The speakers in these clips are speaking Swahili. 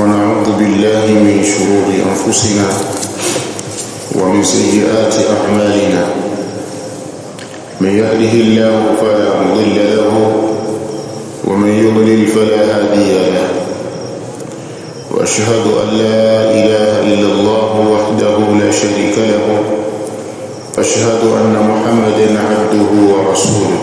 ونعوذ بالله من شرور أنفسنا ومن سيئات أعمالنا. من يهده الله فلا مضل له ومن يضلل فلا هادي له. وأشهد أن لا إله إلا الله وحده لا شريك له. أشهد أن محمدا عبده ورسوله.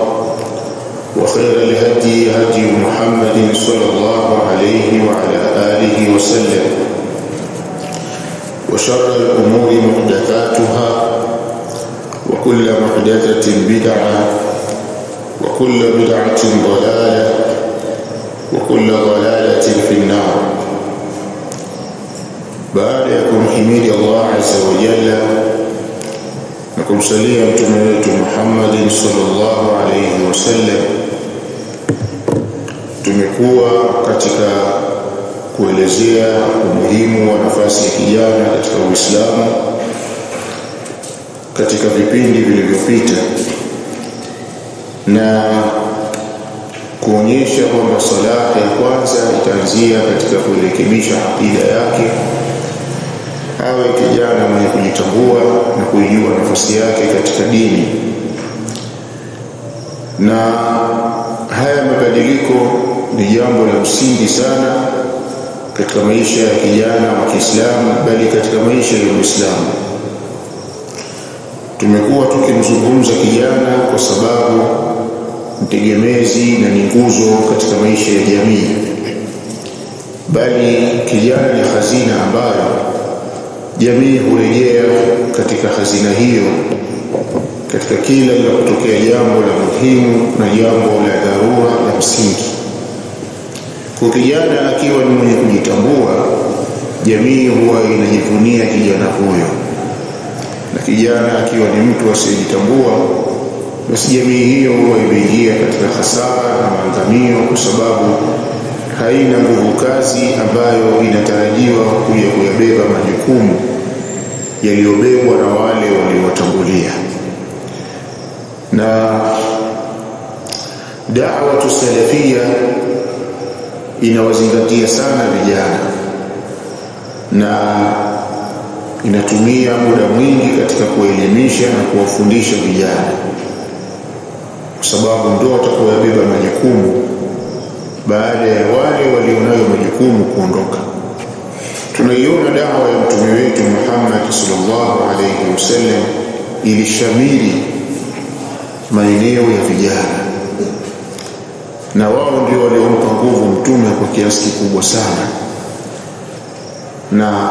وخير الهدي هدي محمد صلى الله عليه وعلى آله وسلم. وشر الأمور محدثاتها وكل محدثة بدعة وكل بدعة ضلالة وكل ضلالة في النار. يكون حميد الله عز وجل. na kumsalia mtume wetu Muhammad sallallahu alayhi wasallam tumekuwa katika kuelezea umuhimu wa nafasi ya kijana katika Uislamu katika vipindi vilivyopita na kuonyesha kwamba sala ya kwanza itaanzia katika kurekebisha akida yake awe kijana mwenye kujitambua na kuijua nafasi yake katika dini. Na haya mabadiliko ni jambo la msingi sana katika maisha ya kijana wa Kiislamu bali katika maisha ya Muislamu. Tumekuwa tukimzungumza kijana kwa sababu mtegemezi na ni nguzo katika maisha ya jamii. Bali kijana ni hazina ambayo jamii hurejea katika hazina hiyo katika kila linapotokea jambo la muhimu na jambo la dharura la msingi. Kwa kijana akiwa ni mwenye kujitambua jamii huwa inajivunia kijana huyo. Na kijana akiwa ni mtu asiyejitambua basi jamii hiyo huwa imeingia katika hasara na maangamio kwa sababu haina nguvu kazi ambayo inatarajiwa kuja kuyabeba majukumu yaliyobebwa na wale waliowatangulia na da'watu salafia inawazingatia sana vijana. Na inatumia muda mwingi katika kuelimisha na kuwafundisha vijana. Kwa sababu ndio watakaoyabeba majukumu. Baada ya wale walionayo majukumu kuondoka. Tunaiona dawa ya mtume wetu Muhammad sallallahu alayhi wasallam ilishamiri maeneo ya vijana. Na wao ndio waliompa nguvu mtume kwa kiasi kikubwa sana. Na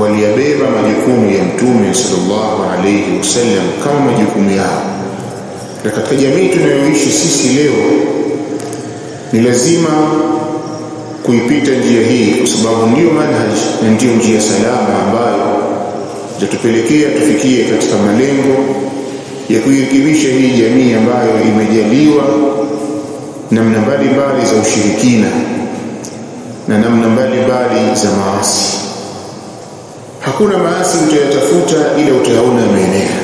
waliyabeba majukumu ya mtume sallallahu alayhi wasallam kama majukumu yao. Na katika jamii tunayoishi sisi leo ni lazima kuipita njia hii kwa sababu ndiyo manhaj na ndiyo njia salama ambayo itatupelekea tufikie katika malengo ya kuirekebisha hii jamii ambayo imejaliwa namna mbalimbali za ushirikina na namna mbalimbali za maasi. Hakuna maasi utayatafuta ila utayaona yameenea.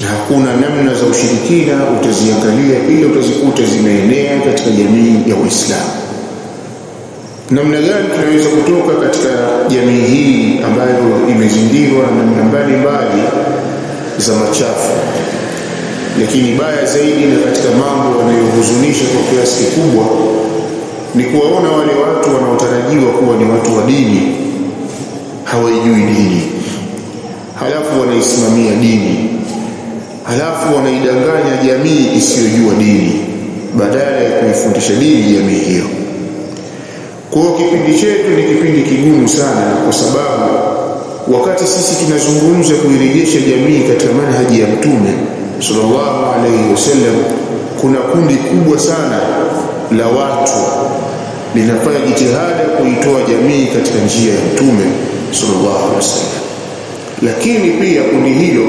Na hakuna namna za ushirikina utaziangalia ila utazikuta zimeenea katika jamii ya Uislamu namna gani tunaweza kutoka katika jamii hii ambayo imezingirwa na namna mbalimbali za machafu. Lakini baya zaidi na katika mambo yanayohuzunisha kwa kiasi kikubwa ni kuwaona wale watu wanaotarajiwa kuwa ni watu wa dini. Hawaijui dini. Halafu wanaisimamia dini. Halafu wanaidanganya jamii isiyojua dini badala ya kuifundisha dini jamii hiyo. Kwa kipindi chetu ni kipindi kigumu sana kwa sababu wakati sisi tunazungumza kuirejesha jamii katika manhaji ya mtume sallallahu alayhi wasallam kuna kundi kubwa sana la watu linafanya jitihada kuitoa jamii katika njia ya mtume sallallahu alaihi wasallam. Lakini pia kundi hilo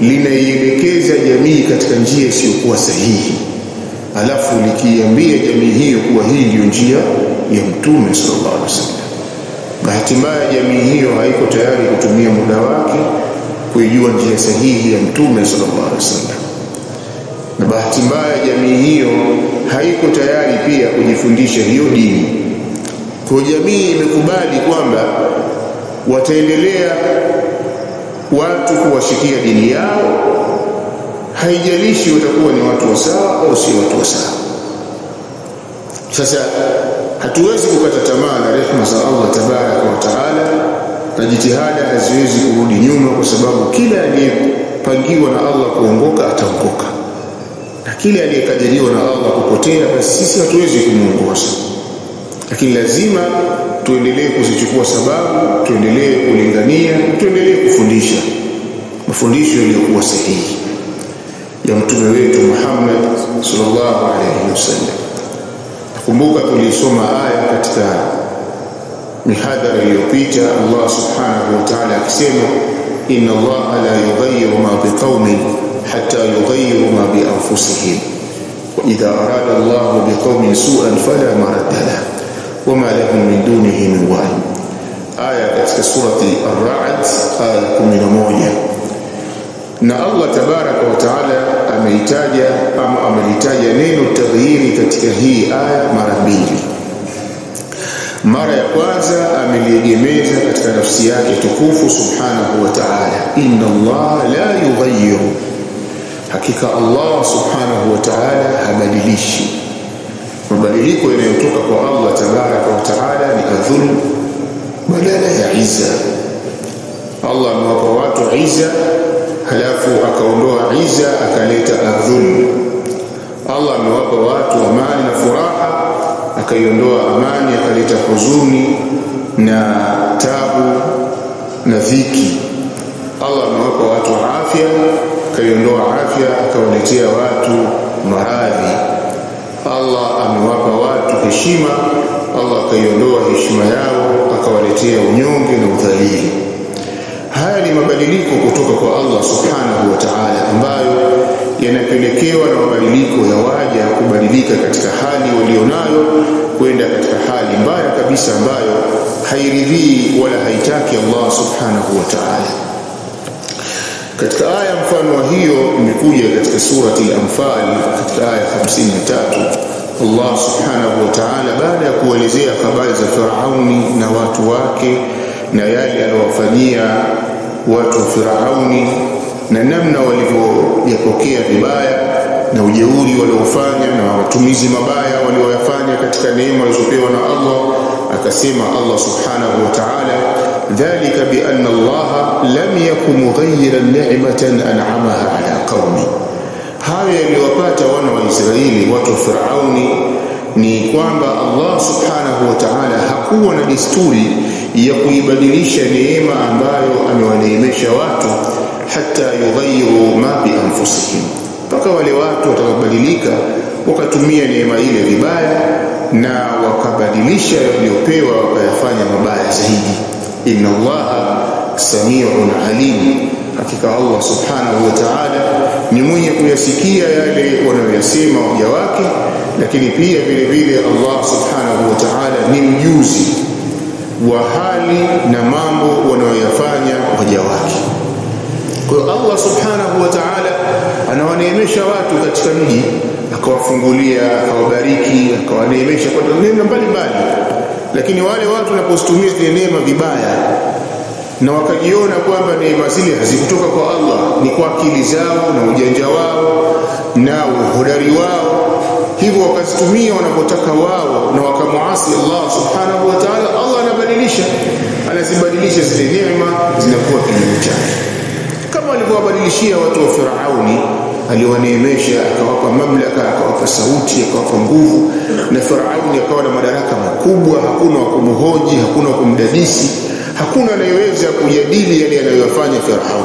linaielekeza jamii katika njia isiyokuwa sahihi. Alafu likiambia jamii hiyo kuwa hii ndio njia ya mtume sallallahu alaihi wasallam bahati mbaya jamii hiyo haiko tayari kutumia muda wake kuijua njia sahihi ya mtume sallallahu alaihi wasallam. Na bahati mbaya jamii hiyo haiko tayari pia kujifundisha hiyo dini. Kwa jamii imekubali kwamba wataendelea watu kuwashikia dini yao. Haijalishi watakuwa ni watu wa sawa au si watu wa sawa sasa hatuwezi kukata tamaa na rehema za Allah tabaraka wa taala na jitihada haziwezi kurudi nyuma kwa sababu kila aliyepangiwa na Allah kuongoka ataongoka. Na kile aliyekadiriwa na Allah kupotea basi sisi hatuwezi kumuongoza. Lakini lazima tuendelee kuzichukua sababu tuendelee kulingania tuendelee kufundisha mafundisho yaliyokuwa sahihi ya mtume wetu Muhammad sallallahu alaihi wasallam nakumbuka tulisoma aya katika mihadhara iliyopita Allah subhanahu wa ta'ala akisema inna Allah la yughayyiru ma biqaumin hatta yughayyiru ma bi anfusihim wa idha arada Allah biqaumin su'an fala maradda lahu wama lahum min dunihi min wali aya katika surati ar-ra'd aya 11 na Allah tabaraka wa taala ameitaja ama amelitaja neno taghyiri katika hii aya mara mbili. Mara ya kwanza ameliegemeza katika nafsi yake tukufu subhanahu wa ta'ala inna Allah la yughayyiru. Hakika Allah subhanahu wa ta'ala habadilishi. Mabadiliko yanayotoka kwa Allah tabaraka wa taala ni adhul badala ya iza Allah amewapa watu izza halafu akaondoa iza akaleta adhul Allah amewapa watu amani na furaha akaiondoa amani akaleta huzuni na tabu na dhiki. Allah amewapa watu afya akaiondoa afya akawaletea watu maradhi. Allah amewapa watu heshima Allah akaiondoa heshima yao akawaletea unyonge na udhalili haya ni mabadiliko kutoka kwa Allah subhanahu wa ta'ala ambayo yanapelekewa na mabadiliko ya waja kubadilika katika hali walionayo kwenda katika hali mbaya kabisa ambayo hairidhii wala haitaki Allah subhanahu wa ta'ala. Katika aya mfano wa hiyo imekuja katika surati al-Anfal katika aya 53 Allah subhanahu wa ta'ala baada ya kuelezea habari za Firauni na watu wake na yale aliyowafanyia watu wa Firauni na namna walivyoyapokea vibaya na ujeuri waliofanya na matumizi mabaya walioyafanya katika neema walizopewa na Allah akasema Allah subhanahu wa ta'ala dhalika bi anna Allah lam yakun mughayyiran ni'matan an'amaha ala qaumi hayo yaliyowapata wana wa Israeli watu wa Firauni ni kwamba Allah subhanahu wa ta'ala hakuwa na desturi ya kuibadilisha neema ambayo amewaneemesha watu hata yughayyiru ma bi anfusihim. Mpaka wale watu watakabadilika wakatumia neema ile vibaya na wakabadilisha waliopewa wakayafanya mabaya zaidi. Inna allaha samiun alim. Hakika Allah subhanahu wa ta'ala ni mwenye kuyasikia yale wanayoyasema waja wake lakini pia vile vile Allah subhanahu wa ta'ala ni mjuzi wa hali na mambo wanayoyafanya waja wake. Kwa hiyo Allah subhanahu wa ta'ala anawaneemesha watu katika mji akawafungulia akawabariki akawaneemesha kwa neema mbalimbali. Lakini wale watu wanapozitumia zile neema vibaya na wakajiona kwamba neema zile hazikutoka kwa Allah ni kwa akili zao na ujanja wao na uhodari wao. Hivyo wakazitumia wanapotaka wao na wakamuasi Allah subhanahu wa ta'ala. Allah anabadilisha anazibadilisha zile neema zinakuwa kinyume chake. Kama alivyowabadilishia watu wa Firauni aliwaneemesha akawapa mamlaka akawapa sauti akawapa nguvu na Firauni akawa na madaraka makubwa. Hakuna wa kumhoji hakuna wa kumdadisi hakuna anayeweza kujadili yale anayoyafanya firaun.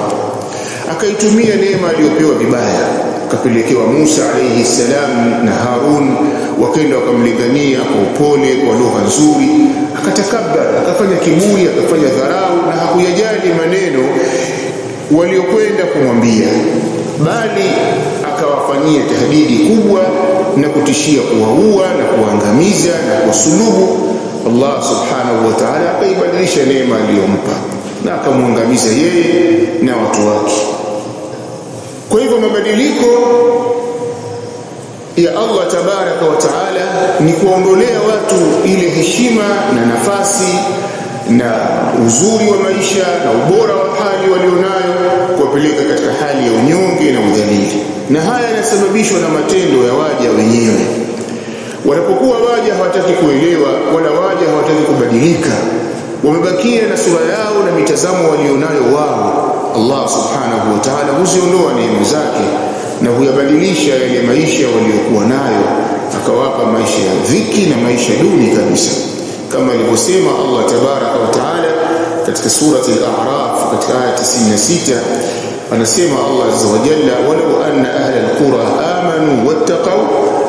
Akaitumia neema aliyopewa vibaya akapelekewa Musa alayhi salam na Harun wakaenda wakamlingania kwa upole kwa lugha nzuri akatakabbar akafanya kiburi akafanya dharau na hakuyajali maneno waliokwenda kumwambia bali akawafanyia tahdidi kubwa na kutishia kuwaua na kuangamiza na kuwasulubu Allah subhanahu wa ta'ala akaibadilisha neema aliyompa na akamwangamiza yeye na watu wake. Kwa hivyo mabadiliko ya Allah tabaraka wa taala ni kuondolea watu ile heshima na nafasi na uzuri wa maisha na ubora wa hali walionayo kuwapeleka katika hali ya unyonge na udhalili. Na haya yanasababishwa na matendo ya waja wenyewe wanapokuwa waja hawataki kuelewa wala waja hawataki kubadilika. Wamebakia na sura yao na mitazamo walionayo wao. Allah subhanahu wa ta'ala huziondoa neema zake na huyabadilisha yale maisha waliokuwa nayo akawapa maisha ya dhiki na maisha duni kabisa. Kama alivyosema Allah tabaraka wa taala katika surati al-a'raf katika aya 96 anasema Allah azza wa jalla walau anna ahla al-qura amanu wattaqaw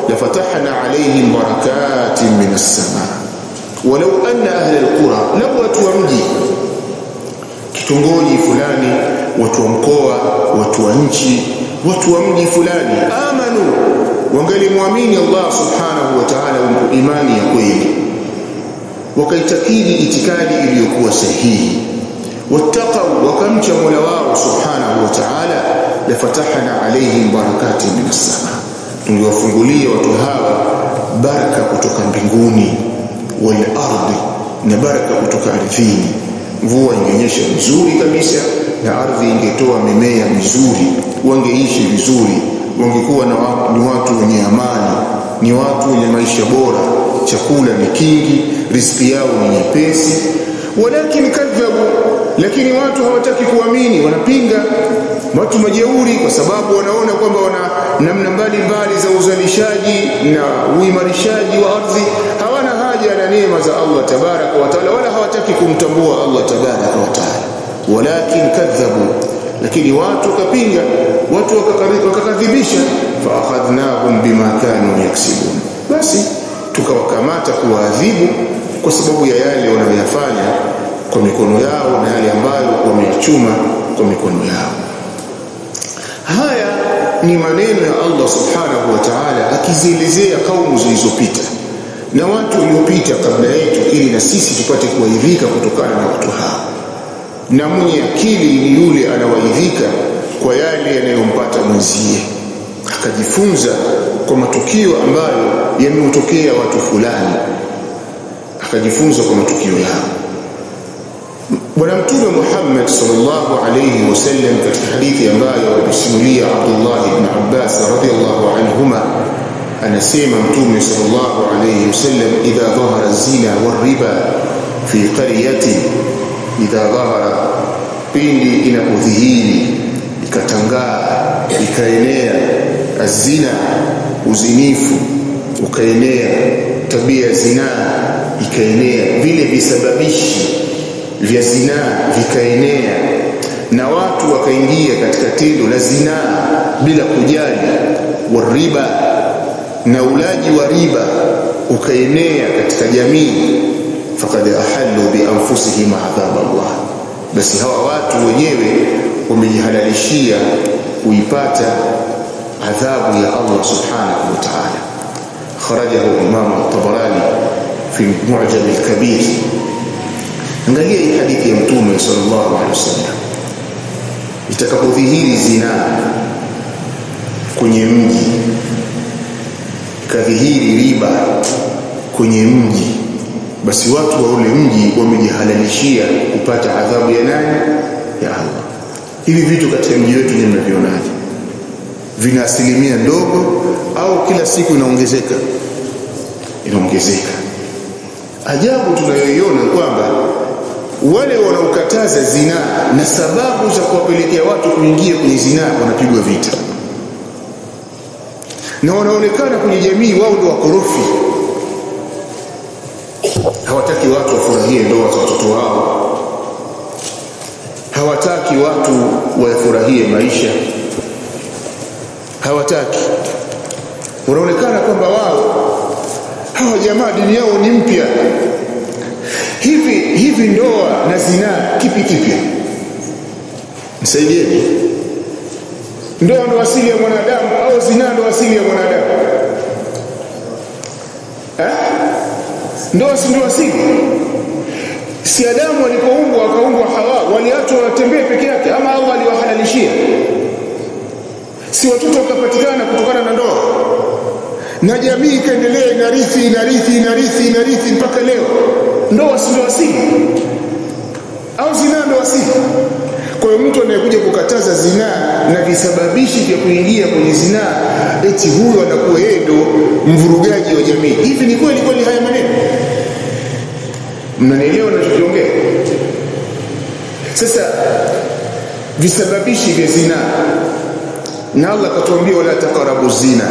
لفتحنا عليهم بركات من السماء. ولو أن أهل القرى لم أتوامجي كتنغولي فلاني وتوامكوا وتوانجي وتوامجي فلاني آمنوا. وانقالي مؤمني الله سبحانه وتعالى إيماني يقول وكيتكيدي إتكادي إليكوا سهيه واتقوا وكمت مولواه سبحانه وتعالى. لفتحنا عليهم بركات من السماء. Tungewafungulia watu hawa baraka kutoka mbinguni wal ardi na baraka kutoka ardhini. Mvua ingenyesha nzuri kabisa na ardhi ingetoa mimea mizuri wangeishi vizuri. Wangekuwa na watu, ni watu wenye amani ni watu wenye maisha bora. Chakula ni kingi riziki yao ni nyepesi. Walakin kadhabu lakini watu hawataki kuamini. Wanapinga watu majeuri kwa sababu wanaona kwamba wana namna mbalimbali za uzalishaji na uimarishaji wa ardhi. Hawana haja na neema za Allah tabaraka wa taala wala hawataki kumtambua Allah tabaraka wa taala. Walakin kadhabu lakini watu wakapinga watu wakakadhibisha. Fa akhadnahum bima kanu yaksibun. Basi tukawakamata kuwaadhibu kwa sababu ya yale wanayoyafanya kwa mikono yao na yale ambayo wameyachuma kwa mikono yao ni maneno ya Allah subhanahu wa ta'ala akizielezea kaumu zilizopita na watu waliopita kabla yetu ili na sisi tupate kuwaidhika kutokana na watu hao. Na mwenye akili ni yule anawaidhika kwa yale yanayompata mwenzie. Akajifunza kwa matukio ambayo yamemtokea watu fulani. Akajifunza kwa matukio yao ونمتد محمد صلى الله عليه وسلم في الحديث أما يرسولي عبد الله بن عباس رضي الله عنهما أن سيما امتومي صلى الله عليه وسلم إذا ظهر الزنا والربا في قرية إذا ظهر بيني إن أذهين إكتنغاء إكينيا الزنا وزنيف إكينيا تبيع زنا إكينيا بل بسببشي vya zinaa vikaenea na watu wakaingia katika tendo la zinaa bila kujali wariba na ulaji wa riba ukaenea katika jamii. Faqad ahallu bi anfusihim adhab Allah. Basi hawa watu wenyewe wamejihalalishia kuipata adhabu ya Allah subhanahu wa ta'ala. Kharajahu Imam at-Tabarani fi Mu'jam al-Kabir angalia hii hadithi ya mtume sallallahu alaihi wasallam. Itakapodhihiri zina kwenye mji kadhihiri riba kwenye mji basi watu wa ule mji wamejihalalishia kupata adhabu ya nani? Ya Allah. Hivi vitu katika mji wetu ni mnavionaje? Vina asilimia ndogo au kila siku inaongezeka? Inaongezeka. Ajabu tunayoiona kwamba wale wanaokataza zinaa na sababu za kuwapelekea watu kuingia kwenye zinaa wanapigwa vita. Na wanaonekana kwenye jamii wao ndio wakorofi. Hawataki watu wafurahie ndoa za watoto wao. Hawataki watu wayafurahie maisha. Hawataki. Wanaonekana kwamba wao hawa jamaa dini yao ni mpya. Hivi hivi ndoa na zinaa kipi kipya? Nisaidieni ndoa ndo asili ya mwanadamu au zinaa ndo asili ya mwanadamu? Eh? ndoa si ndo asili? Si Adamu alipoumbwa akaumbwa Hawa waliachwa watembee peke yake ama Allah aliwahalalishia? Si watoto wakapatikana kutokana na ndoa? Na jamii ikaendelea inarithi inarithi inarithi inarithi mpaka leo ndoa si ndoa si au zinaa ndo si kwa hiyo mtu anayekuja kukataza zinaa na visababishi vya kuingia kwenye zinaa eti huyo anakuwa yeye ndo mvurugaji wa jamii. Hivi ni kweli kweli haya maneno? Mnanielewa ninachokiongea? Sasa visababishi vya zinaa na Allah akatuambia wala takarabu zina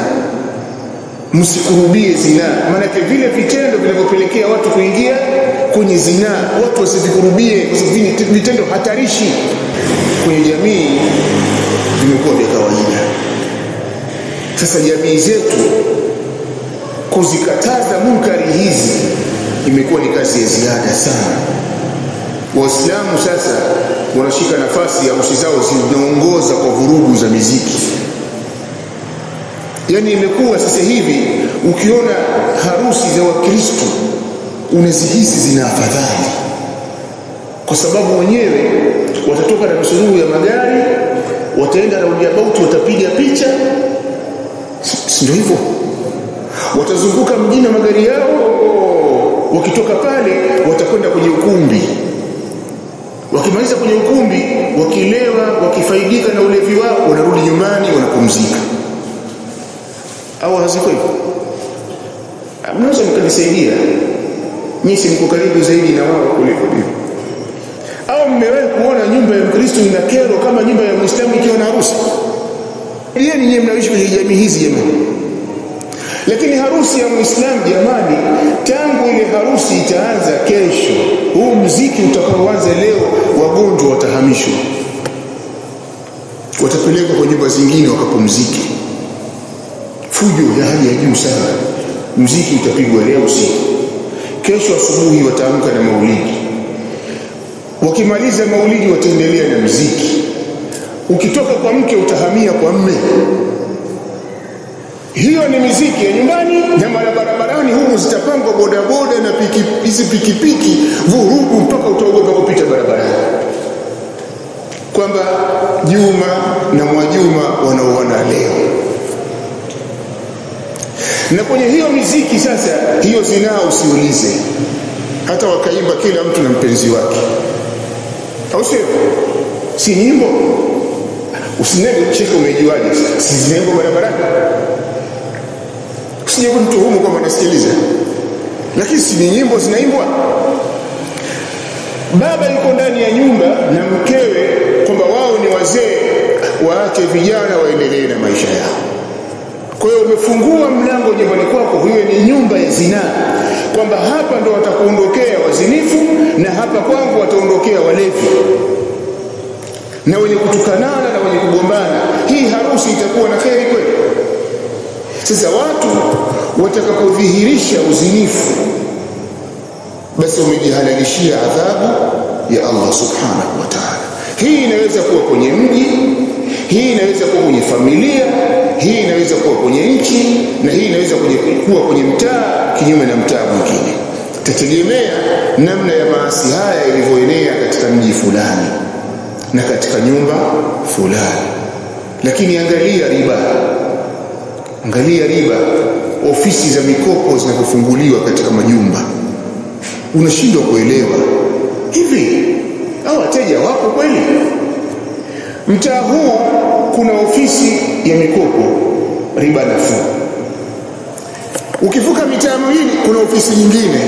msikurubie zinaa. Maanake vile vitendo vinavyopelekea watu kuingia kwenye zinaa watu wasivikurubie kwa sababu vitendo hatarishi kwenye jamii vimekuwa vya kawaida. Sasa jamii zetu kuzikataza munkari hizi imekuwa ni kazi ya ziada sana. Waislamu sasa wanashika nafasi ya usi zao zinaongoza kwa vurugu za miziki yaani imekuwa sasa hivi ukiona harusi za wakristo unazihisi zina afadhali. Kwa sababu wenyewe watatoka na msururu ya magari wataenda roundabout watapiga picha. Ndio hivyo? Watazunguka mjini na magari yao wakitoka pale watakwenda kwenye ukumbi. Wakimaliza kwenye ukumbi wakilewa wakifaidika na ulevi wao wanarudi nyumbani wanapumzika au haziko hivyo mnaweza mkanisaidia. Nyinyi mko karibu zaidi na wao kuliko mimi. Au mmewahi kuona nyumba ya Mkristo ina kero kama nyumba ya Muislamu ikiwa na harusi? Yeye ni nyinyi mnaishi kwenye jamii hizi jamani. Lakini harusi ya Muislamu jamani tangu ile harusi itaanza kesho huu mziki utakaoanza leo wagonjwa watahamishwa. Watapelekwa kwa nyumba zingine wakapumzike fujo ya hali ya juu sana. Mziki utapigwa leo usiku. Kesho asubuhi wataamka na maulidi. Wakimaliza maulidi wataendelea na mziki ukitoka kwa mke utahamia kwa mme. Hiyo ni miziki ya nyumbani na barabarani humu zitapangwa bodaboda na hizi piki, pikipiki vurugu mpaka utaogopa kupita barabarani. Kwamba Juma na Mwajuma wanaoona leo na kwenye hiyo miziki sasa hiyo zinaa usiulize. Hata wakaimba kila mtu na mpenzi wake. Au sio? Si nyimbo? Usinende cheka umejuaje. Si zinaimba barabarani? Usije mtu kumtuhumu kwamba nasikiliza. Lakini si nyimbo zinaimbwa. Baba yuko ndani ya nyumba na mkewe kwamba wao ni wazee waache vijana waendelee na maisha yao kwa hiyo umefungua mlango nyumbani kwako hiyo ni nyumba ya zinaa kwamba hapa ndo watakuondokea wazinifu na hapa kwangu wataondokea walevi. Na wenye kutukanana na wenye kugombana hii harusi itakuwa na kheri kweli? Sasa watu watakapodhihirisha uzinifu basi wamejihalalishia adhabu ya Allah subhanahu wa ta'ala. Hii inaweza kuwa kwenye mji hii inaweza kuwa kwenye familia hii inaweza kuwa kwenye nchi na hii inaweza kuwa kwenye mtaa kinyume na mtaa mwingine. Tategemea namna ya maasi haya ilivyoenea katika mji fulani na katika nyumba fulani. Lakini angalia riba. Angalia riba. Ofisi za mikopo zinapofunguliwa katika majumba. Unashindwa kuelewa. Hivi au wateja wapo kweli mtaa huu kuna ofisi ya mikopo riba nafuu. Ukivuka mitaa miwili kuna ofisi nyingine.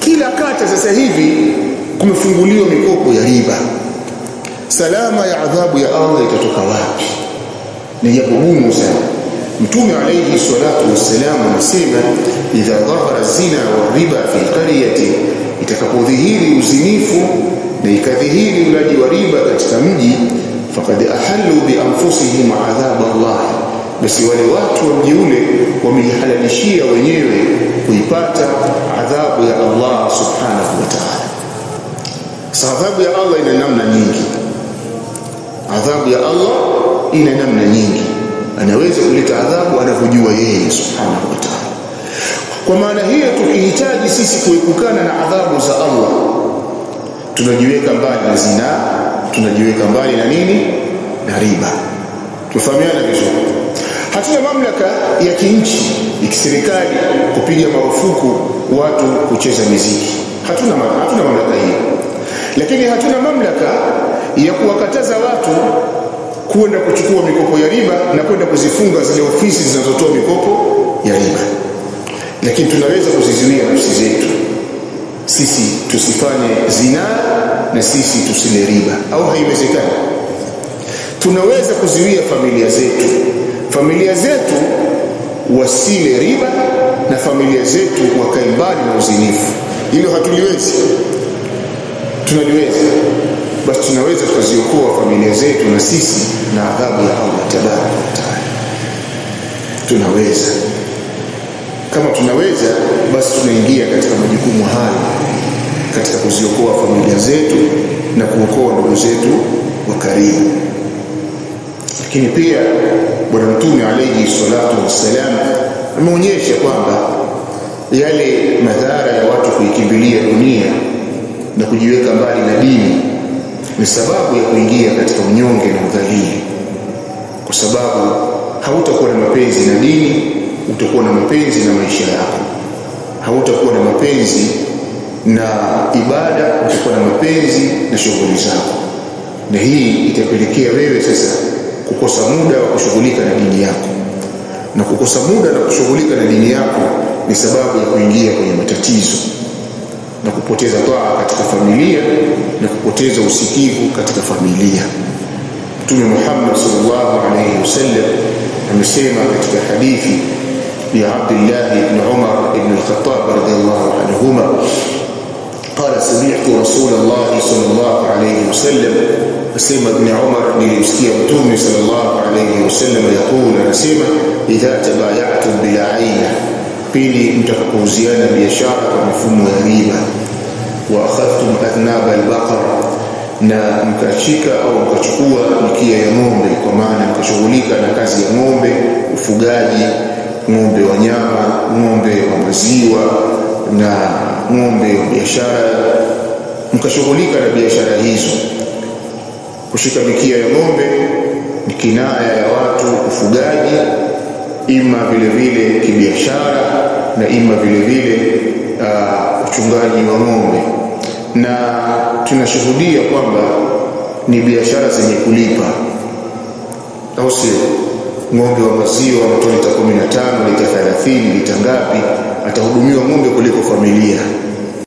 Kila kata sasa hivi kumefunguliwa mikopo ya riba. Salama ya adhabu ya Allah itatoka wapi? Ni jambo gumu sana. Mtume alayhi salatu wassalam anasema idha dhahara zina wa riba fi qaryati itakapodhihiri uzinifu na ikadhihiri ulaji wa riba katika mji faqad ahallu bi anfusihim adhab Allah. Basi wale watu wa mji ule wenyewe kuipata adhabu ya Allah subhanahu wa ta'ala. Adhabu ya Allah ina namna nyingi. Adhabu ya Allah ina namna nyingi. Anaweza kuleta adhabu anavyojua yeye subhanahu wa ta'ala. Kwa maana hiyo tukihitaji sisi kuepukana na adhabu za Allah tunajiweka mbali na zina tunajiweka mbali na nini? Na riba. Tufahamiana vizuri. Hatuna mamlaka ya kinchi ya kiserikali kupiga marufuku watu kucheza miziki. Hatuna hatuna mamlaka hiyo lakini hatuna mamlaka ya kuwakataza watu kwenda kuchukua mikopo ya riba na kwenda kuzifunga zile ofisi zinazotoa mikopo ya riba. Lakini tunaweza kuzizuia nafsi zetu sisi tusifanye zina na sisi tusile riba. Au haiwezekani? Tunaweza kuziwia familia zetu. Familia zetu wasile riba na familia zetu wakae mbali na uzinifu. Hilo hatuliwezi. Tunaliweza. Basi tunaweza tukaziokoa familia zetu na sisi na adhabu ya Allah tabaraka wa taala. Tunaweza kama tunaweza basi tunaingia katika majukumu hayo katika kuziokoa familia zetu na kuokoa ndugu zetu wa karibu. Lakini pia bwana mtume alayhi salatu wassalam ameonyesha kwamba yale madhara ya watu kuikimbilia dunia na kujiweka mbali na dini ni sababu ya kuingia katika unyonge na udhalili. Kwa sababu hautakuwa na mapenzi na dini utakuwa na mapenzi na maisha yako. Hautakuwa na mapenzi na ibada utakuwa na mapenzi na shughuli zako. Na hii itapelekea wewe sasa kukosa muda wa kushughulika na dini yako. Na kukosa muda na kushughulika na dini yako ni sababu ya kuingia kwenye matatizo na kupoteza taa katika familia na kupoteza usikivu katika familia. Mtume Muhammad sallallahu alayhi wasallam amesema katika hadithi بعبد الله بن عمر بن الخطاب رضي الله عنهما قال سمعت رسول الله صلى الله عليه وسلم أسيمة بن عمر بن للمسكية التومي صلى الله عليه وسلم يقول أسيمة إذا تبايعتم بلا عينة قيلي انتقوا زيانا بيشارة مفهوم غريبة وأخذتم أذناب البقر نا مكاشيكا أو مكاشقوة مكية يمومي ومعنى مكاشغوليكا نكاز يمومي وفقالي ng'ombe wa nyama ng'ombe wa maziwa na ng'ombe wa biashara. Mkashughulika na biashara hizo. Kushika mikia ya ng'ombe ni kinaya ya watu ufugaji ima vile vile kibiashara na ima vile vile uh, uchungaji wa ng'ombe. Na tunashuhudia kwamba ni biashara zenye kulipa. Au sio ng'ombe wa maziwa anatoa lita 15 lita 30 lita ngapi atahudumiwa ng'ombe kuliko familia